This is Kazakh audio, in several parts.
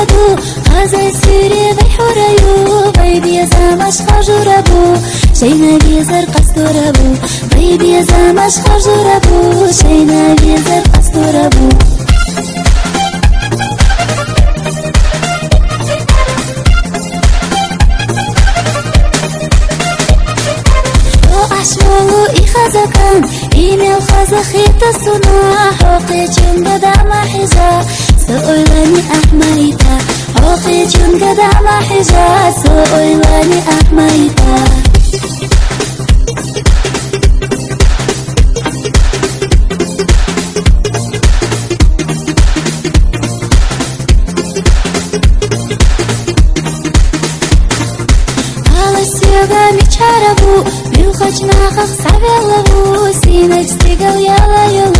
жүреді қазай сүйреп айхораю бәйбие замашқа жорабу шәйна безер қасторабу бәйбие замашқа жорабу шәйна безер қасторабу ашмолу и хазакан имел хазахита суна хоқи чундада махиза So'ylani ahmayda O'qichun gadama hija So'ylani ahmayda Аласиога мичарабу Милхочна хах савелаву Синек стигал ялаю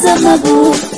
怎么不